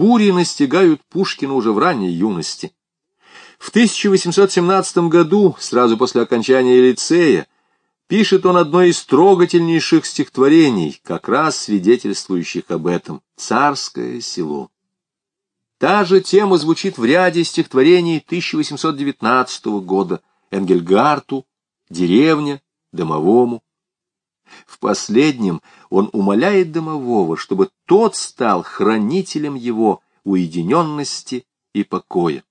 бури настигают Пушкина уже в ранней юности. В 1817 году, сразу после окончания лицея, пишет он одно из трогательнейших стихотворений, как раз свидетельствующих об этом «Царское село». Та же тема звучит в ряде стихотворений 1819 года Энгельгарту, «Деревня», «Домовому». В последнем он умоляет домового, чтобы тот стал хранителем его уединенности и покоя.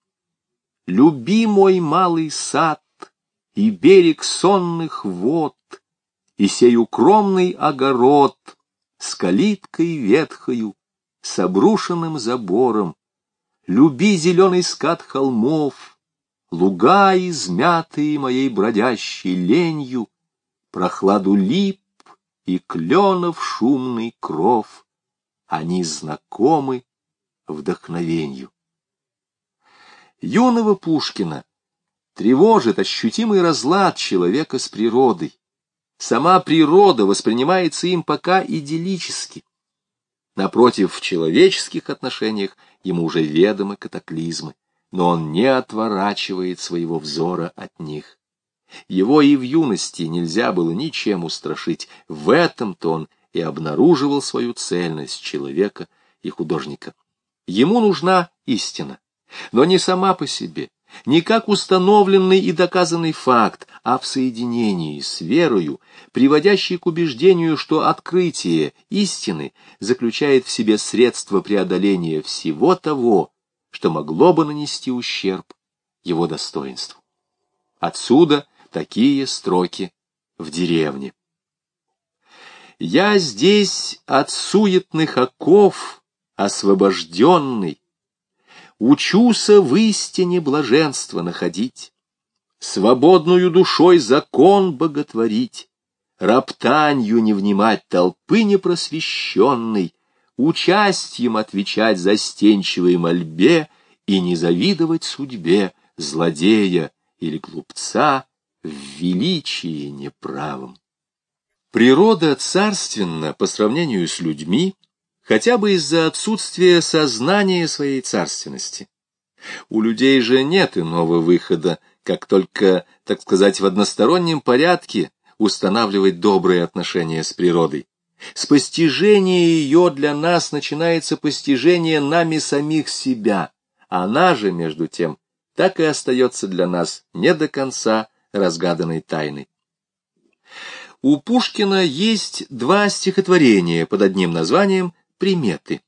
Люби мой малый сад и берег сонных вод, и сей укромный огород с калиткой ветхою, с обрушенным забором. Люби зеленый скат холмов, луга измятые моей бродящей ленью, прохладу лип и кленов шумный кров. Они знакомы вдохновенью юного Пушкина тревожит ощутимый разлад человека с природой. Сама природа воспринимается им пока идиллически. Напротив, в человеческих отношениях ему уже ведомы катаклизмы, но он не отворачивает своего взора от них. Его и в юности нельзя было ничем устрашить, в этом-то он и обнаруживал свою цельность человека и художника. Ему нужна истина, но не сама по себе, не как установленный и доказанный факт, а в соединении с верою, приводящей к убеждению, что открытие истины заключает в себе средство преодоления всего того, что могло бы нанести ущерб его достоинству. Отсюда такие строки в деревне. «Я здесь от суетных оков освобожденный, Учуся в истине блаженство находить, Свободную душой закон боготворить, Роптанью не внимать толпы непросвещенной, Участием отвечать застенчивой мольбе И не завидовать судьбе злодея или глупца В величии неправом. Природа царственна по сравнению с людьми, хотя бы из-за отсутствия сознания своей царственности. У людей же нет иного выхода, как только, так сказать, в одностороннем порядке устанавливать добрые отношения с природой. С постижения ее для нас начинается постижение нами самих себя, она же, между тем, так и остается для нас не до конца разгаданной тайной. У Пушкина есть два стихотворения под одним названием приметы.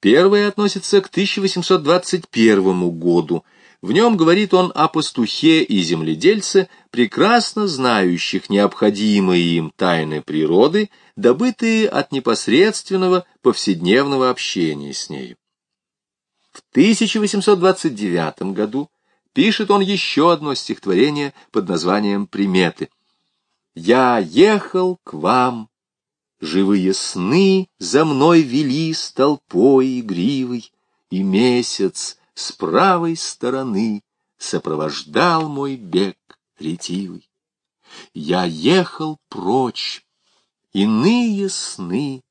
Первое относится к 1821 году. В нем говорит он о пастухе и земледельце, прекрасно знающих необходимые им тайны природы, добытые от непосредственного повседневного общения с нею. В 1829 году пишет он еще одно стихотворение под названием «Приметы». «Я ехал к вам, Живые сны за мной вели с толпой игривой, И месяц с правой стороны Сопровождал мой бег ретивый. Я ехал прочь, иные сны,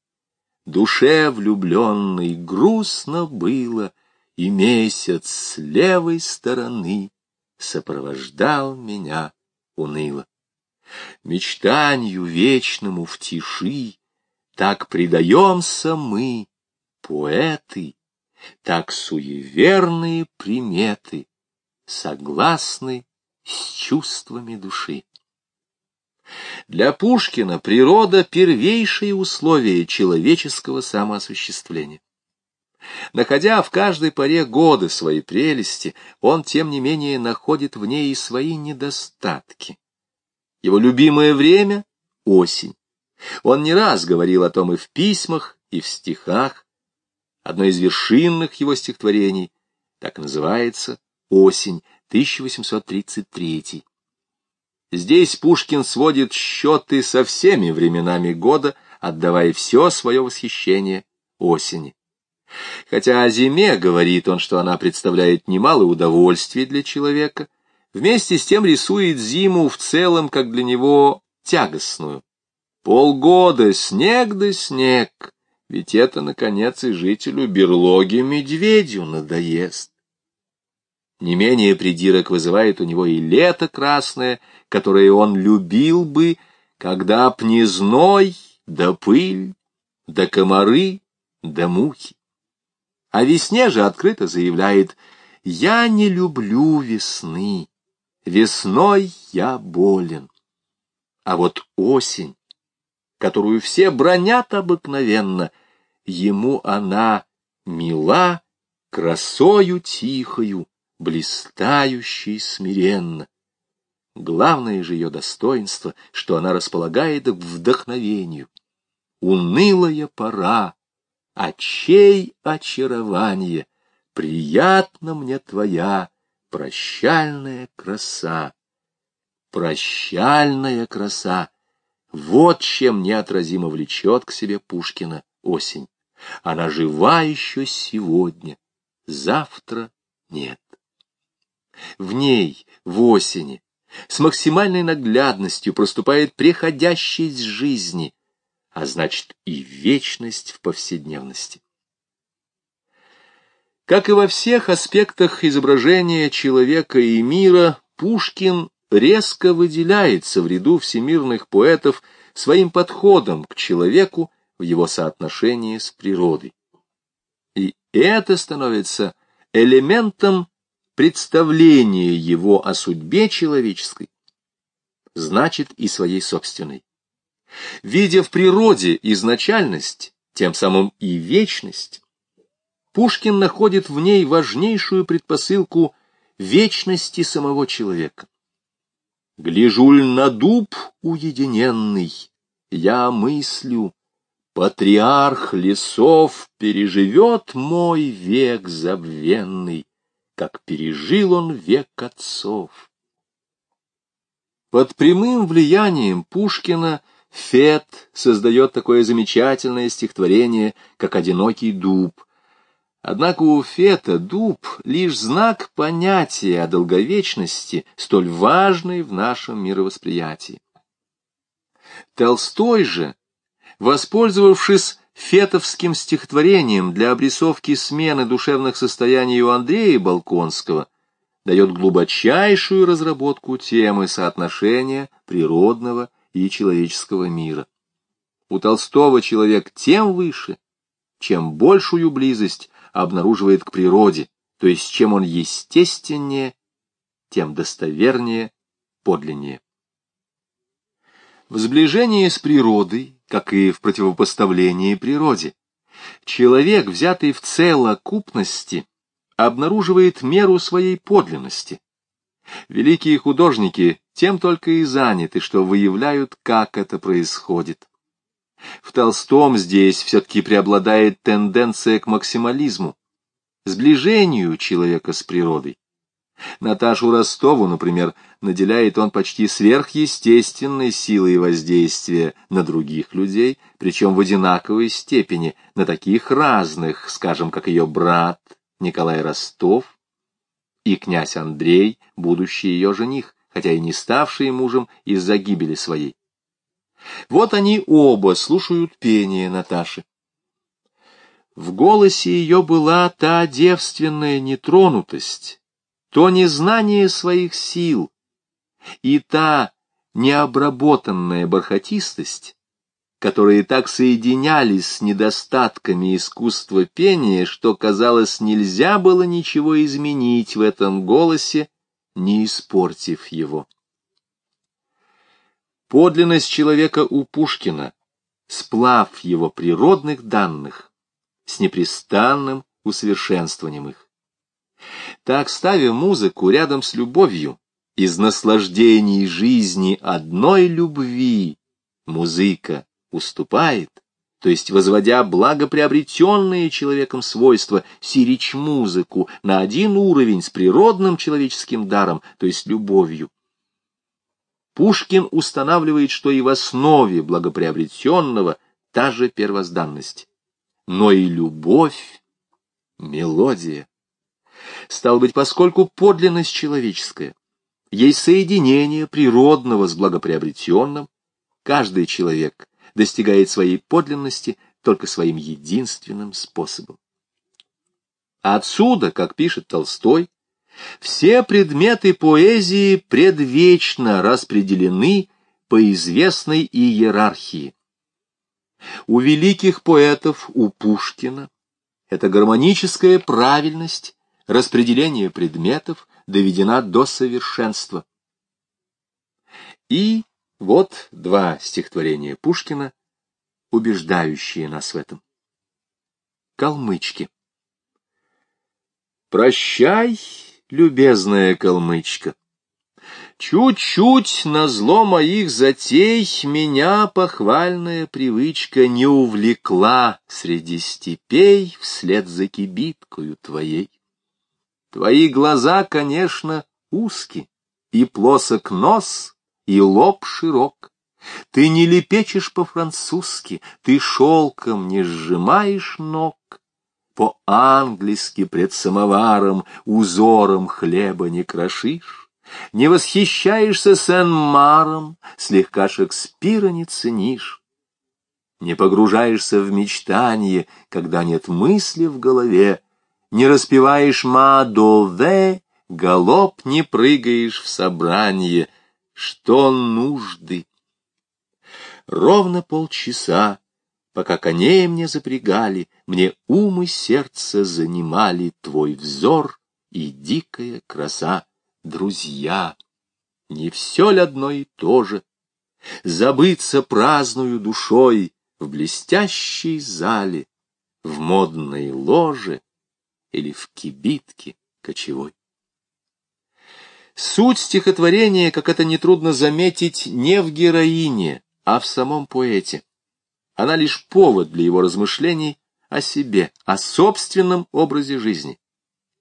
Душе влюбленной грустно было, И месяц с левой стороны Сопровождал меня уныло. Мечтанию вечному в тиши так предаемся мы, поэты, так суеверные приметы согласны с чувствами души. Для Пушкина природа — первейшее условие человеческого самоосуществления. Находя в каждой поре года свои прелести, он, тем не менее, находит в ней и свои недостатки. Его любимое время — осень. Он не раз говорил о том и в письмах, и в стихах. Одно из вершинных его стихотворений так называется «Осень» 1833. Здесь Пушкин сводит счеты со всеми временами года, отдавая все свое восхищение осени. Хотя о зиме говорит он, что она представляет немало удовольствий для человека, вместе с тем рисует зиму в целом как для него тягостную. Полгода снег да снег, Ведь это, наконец, и жителю берлоги медведю надоест. Не менее придирок вызывает у него и лето красное, которое он любил бы, когда б не зной, да пыль, да комары, да мухи. А весне же открыто заявляет «Я не люблю весны, весной я болен». А вот осень, которую все бронят обыкновенно, ему она мила красою тихою, блистающей смиренно. Главное же ее достоинство, что она располагает к вдохновению. Унылая пора, очей очарование, приятно мне твоя прощальная краса. Прощальная краса. Вот чем неотразимо влечет к себе Пушкина осень. Она жива еще сегодня, завтра нет. В ней, в осени, с максимальной наглядностью проступает преходящесть жизни, а значит и вечность в повседневности. Как и во всех аспектах изображения человека и мира, Пушкин резко выделяется в ряду всемирных поэтов своим подходом к человеку в его соотношении с природой. И это становится элементом представления его о судьбе человеческой, значит и своей собственной. Видя в природе изначальность, тем самым и вечность, Пушкин находит в ней важнейшую предпосылку вечности самого человека. Гляжуль на дуб уединенный, я мыслю, патриарх лесов переживет мой век забвенный, как пережил он век отцов. Под прямым влиянием Пушкина Фет создает такое замечательное стихотворение, как «Одинокий дуб», Однако у Фета дуб — лишь знак понятия о долговечности, столь важной в нашем мировосприятии. Толстой же, воспользовавшись фетовским стихотворением для обрисовки смены душевных состояний у Андрея Балконского, дает глубочайшую разработку темы соотношения природного и человеческого мира. У Толстого человек тем выше, чем большую близость обнаруживает к природе, то есть чем он естественнее, тем достовернее, подлиннее. В сближении с природой, как и в противопоставлении природе, человек, взятый в целокупности, обнаруживает меру своей подлинности. Великие художники тем только и заняты, что выявляют, как это происходит. В Толстом здесь все-таки преобладает тенденция к максимализму, сближению человека с природой. Наташу Ростову, например, наделяет он почти сверхъестественной силой воздействия на других людей, причем в одинаковой степени, на таких разных, скажем, как ее брат Николай Ростов и князь Андрей, будущий ее жених, хотя и не ставший мужем из-за гибели своей. Вот они оба слушают пение Наташи. В голосе ее была та девственная нетронутость, то незнание своих сил и та необработанная бархатистость, которые так соединялись с недостатками искусства пения, что, казалось, нельзя было ничего изменить в этом голосе, не испортив его. Подлинность человека у Пушкина, сплав его природных данных с непрестанным усовершенствованием их. Так, ставя музыку рядом с любовью, из наслаждений жизни одной любви, музыка уступает, то есть возводя благоприобретенные человеком свойства, сирич музыку на один уровень с природным человеческим даром, то есть любовью. Пушкин устанавливает, что и в основе благоприобретенного та же первозданность. Но и любовь — мелодия. Стало быть, поскольку подлинность человеческая есть соединение природного с благоприобретенным, каждый человек достигает своей подлинности только своим единственным способом. Отсюда, как пишет Толстой, все предметы поэзии предвечно распределены по известной иерархии. У великих поэтов, у Пушкина, эта гармоническая правильность распределения предметов доведена до совершенства. И вот два стихотворения Пушкина, убеждающие нас в этом. Калмычки. Прощай, любезная калмычка. Чуть-чуть на зло моих затей меня похвальная привычка не увлекла среди степей вслед за кибиткою твоей. Твои глаза, конечно, узки, и плосок нос, и лоб широк. Ты не лепечешь по-французски, ты шелком не сжимаешь ног по-английски пред самоваром узором хлеба не крошишь, не восхищаешься Сен-Маром, слегка Шекспира не ценишь, не погружаешься в мечтание, когда нет мысли в голове, не распеваешь «Мадове», галоп не прыгаешь в собрание, что нужды. Ровно полчаса Пока коней мне запрягали, мне ум и сердце занимали твой взор и дикая краса. Друзья, не все ли одно и то же? Забыться праздную душой в блестящей зале, в модной ложе или в кибитке кочевой. Суть стихотворения, как это нетрудно заметить, не в героине, а в самом поэте. Она лишь повод для его размышлений о себе, о собственном образе жизни.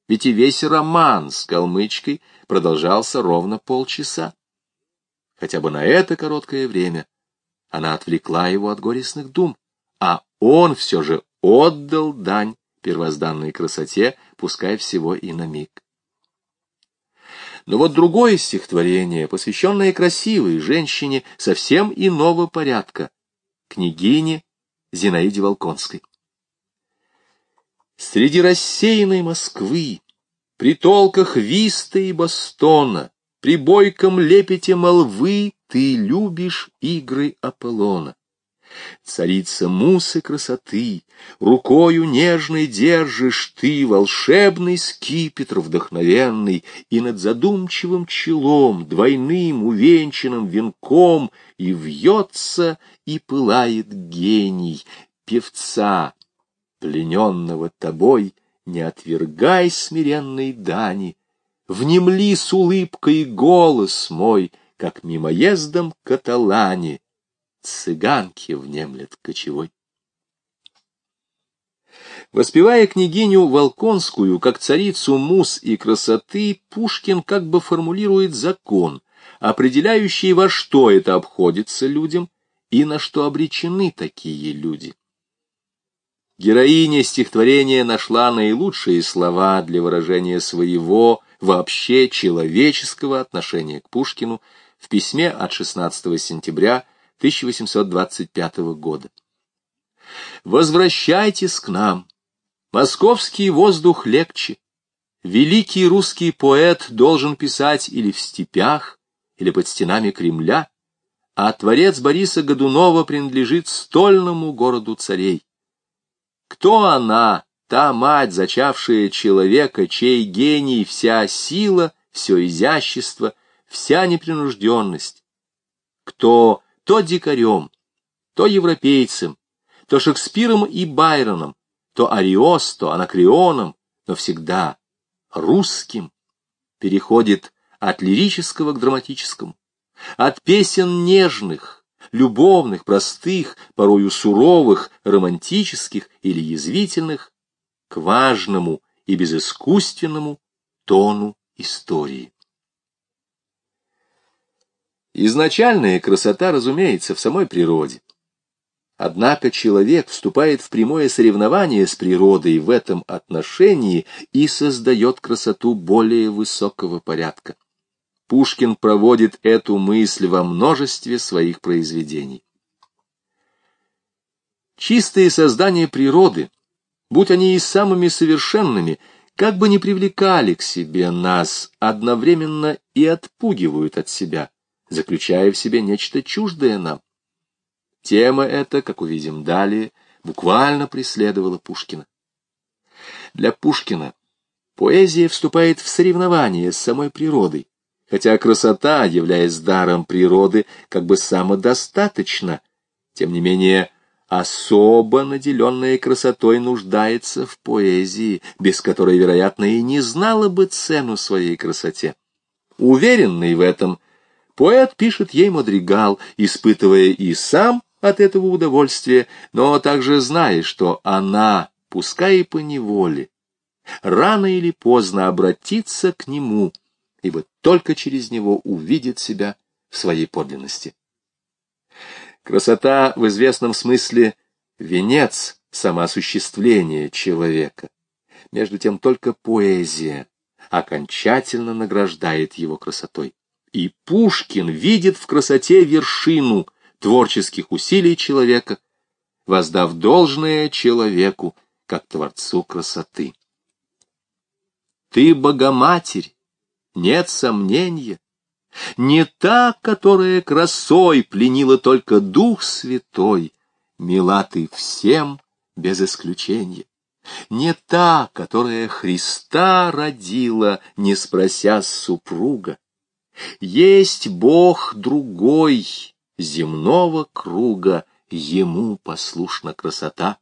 Ведь и весь роман с калмычкой продолжался ровно полчаса. Хотя бы на это короткое время она отвлекла его от горестных дум, а он все же отдал дань первозданной красоте, пускай всего и на миг. Но вот другое стихотворение, посвященное красивой женщине совсем иного порядка, княгине Зинаиде Волконской. Среди рассеянной Москвы, при толках виста и бастона, при бойком лепете молвы ты любишь игры Аполлона. Царица мусы красоты, рукою нежной держишь ты волшебный скипетр вдохновенный, и над задумчивым челом, двойным увенчанным венком, и вьется, и пылает гений. Певца, плененного тобой, не отвергай смиренной дани, внемли с улыбкой голос мой, как мимоездом каталане, цыганки внемлет кочевой. Воспевая княгиню Волконскую как царицу мус и красоты, Пушкин как бы формулирует закон, определяющий, во что это обходится людям и на что обречены такие люди. Героиня стихотворения нашла наилучшие слова для выражения своего, вообще человеческого отношения к Пушкину в письме от 16 сентября 1825 года. «Возвращайтесь к нам. Московский воздух легче. Великий русский поэт должен писать или в степях, или под стенами Кремля, а творец Бориса Годунова принадлежит стольному городу царей. Кто она, та мать, зачавшая человека, чей гений вся сила, все изящество, вся непринужденность? Кто то дикарем, то европейцем, то Шекспиром и Байроном, то Ариосто, Анакреоном, но всегда русским, переходит от лирического к драматическому, от песен нежных, любовных, простых, порою суровых, романтических или язвительных, к важному и безыскусственному тону истории. Изначальная красота, разумеется, в самой природе. Однако человек вступает в прямое соревнование с природой в этом отношении и создает красоту более высокого порядка. Пушкин проводит эту мысль во множестве своих произведений. Чистые создания природы, будь они и самыми совершенными, как бы не привлекали к себе нас, одновременно и отпугивают от себя, заключая в себе нечто чуждое нам. Тема эта, как увидим далее, буквально преследовала Пушкина. Для Пушкина поэзия вступает в соревнование с самой природой, хотя красота, являясь даром природы, как бы самодостаточна, тем не менее особо наделенная красотой нуждается в поэзии, без которой, вероятно, и не знала бы цену своей красоте. Уверенный в этом, поэт пишет ей мадригал, испытывая и сам от этого удовольствия, но также зная, что она, пускай и по неволе, рано или поздно обратится к нему, ибо только через него увидит себя в своей подлинности. Красота в известном смысле — венец самоосуществления человека. Между тем только поэзия окончательно награждает его красотой. И Пушкин видит в красоте вершину творческих усилий человека, воздав должное человеку, как творцу красоты. Ты Богоматерь, нет сомнения, не та, которая красой пленила только Дух Святой, мила ты всем без исключения. Не та, которая Христа родила, не спрося супруга. Есть Бог другой, земного круга, ему послушна красота.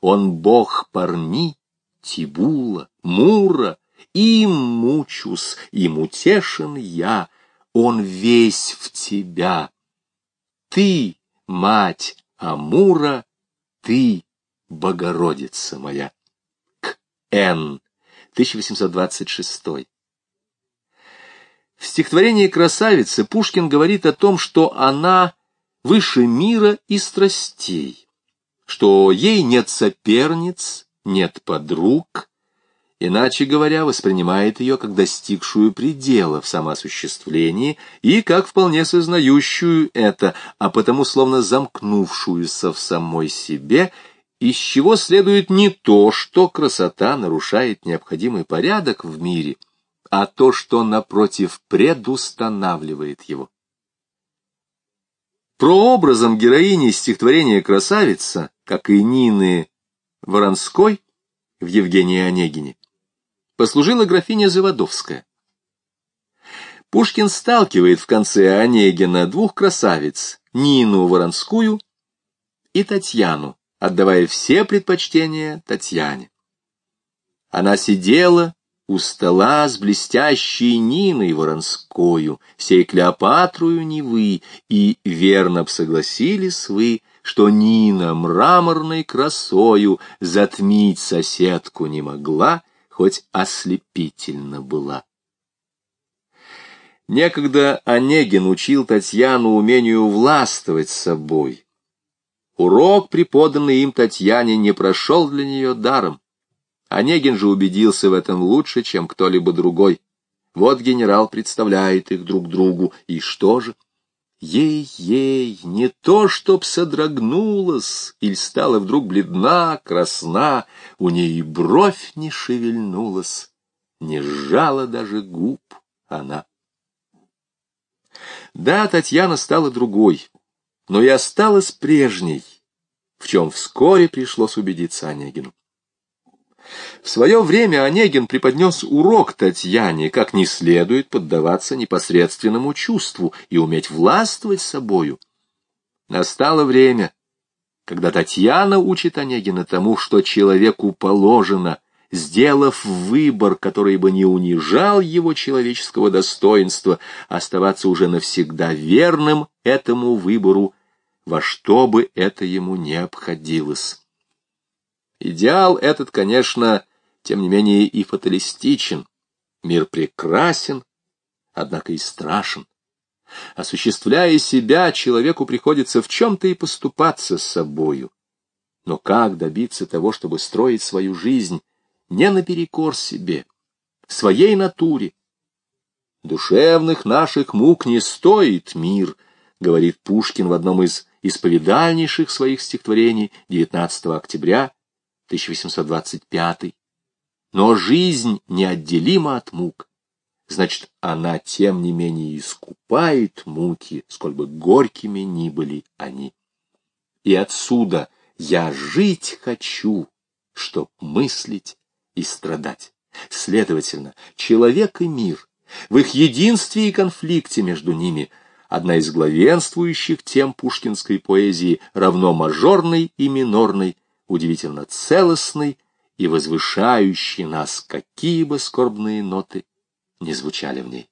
Он Бог Парни, Тибула, Мура, им мучусь, им утешен я, он весь в тебя. Ты, мать Амура, ты, Богородица моя. К. Н. 1826. В стихотворении «Красавица» Пушкин говорит о том, что она выше мира и страстей, что ей нет соперниц, нет подруг, иначе говоря, воспринимает ее как достигшую предела в самоосуществлении и как вполне сознающую это, а потому словно замкнувшуюся в самой себе, из чего следует не то, что красота нарушает необходимый порядок в мире, а то, что, напротив, предустанавливает его. Прообразом героини стихотворения «Красавица», как и Нины Воронской в Евгении Онегине, послужила графиня Заводовская. Пушкин сталкивает в конце Онегина двух красавиц, Нину Воронскую и Татьяну, отдавая все предпочтения Татьяне. Она сидела у стола с блестящей Ниной Воронскою, сей Клеопатрую Невы, и верно б согласились вы, что Нина мраморной красою затмить соседку не могла, хоть ослепительно была. Некогда Онегин учил Татьяну умению властвовать собой. Урок, преподанный им Татьяне, не прошел для нее даром. Онегин же убедился в этом лучше, чем кто-либо другой. Вот генерал представляет их друг другу, и что же? Ей-ей, не то, чтоб содрогнулась, или стала вдруг бледна, красна, у ней и бровь не шевельнулась, не сжала даже губ она. Да, Татьяна стала другой, но и осталась прежней, в чем вскоре пришлось убедиться Онегину. В свое время Онегин преподнес урок Татьяне, как не следует поддаваться непосредственному чувству и уметь властвовать собою. Настало время, когда Татьяна учит Онегина тому, что человеку положено, сделав выбор, который бы не унижал его человеческого достоинства, оставаться уже навсегда верным этому выбору, во что бы это ему не обходилось. Идеал этот, конечно, тем не менее и фаталистичен. Мир прекрасен, однако и страшен. Осуществляя себя, человеку приходится в чем-то и поступаться с собою. Но как добиться того, чтобы строить свою жизнь не наперекор себе, своей натуре? Душевных наших мук не стоит мир, говорит Пушкин в одном из исповедальнейших своих стихотворений 19 октября 1825. Но жизнь неотделима от мук, значит, она тем не менее искупает муки, сколь бы горькими ни были они. И отсюда я жить хочу, чтоб мыслить и страдать. Следовательно, человек и мир, в их единстве и конфликте между ними, одна из главенствующих тем пушкинской поэзии, равно мажорной и минорной, удивительно целостной и возвышающей нас, какие бы скорбные ноты не звучали в ней.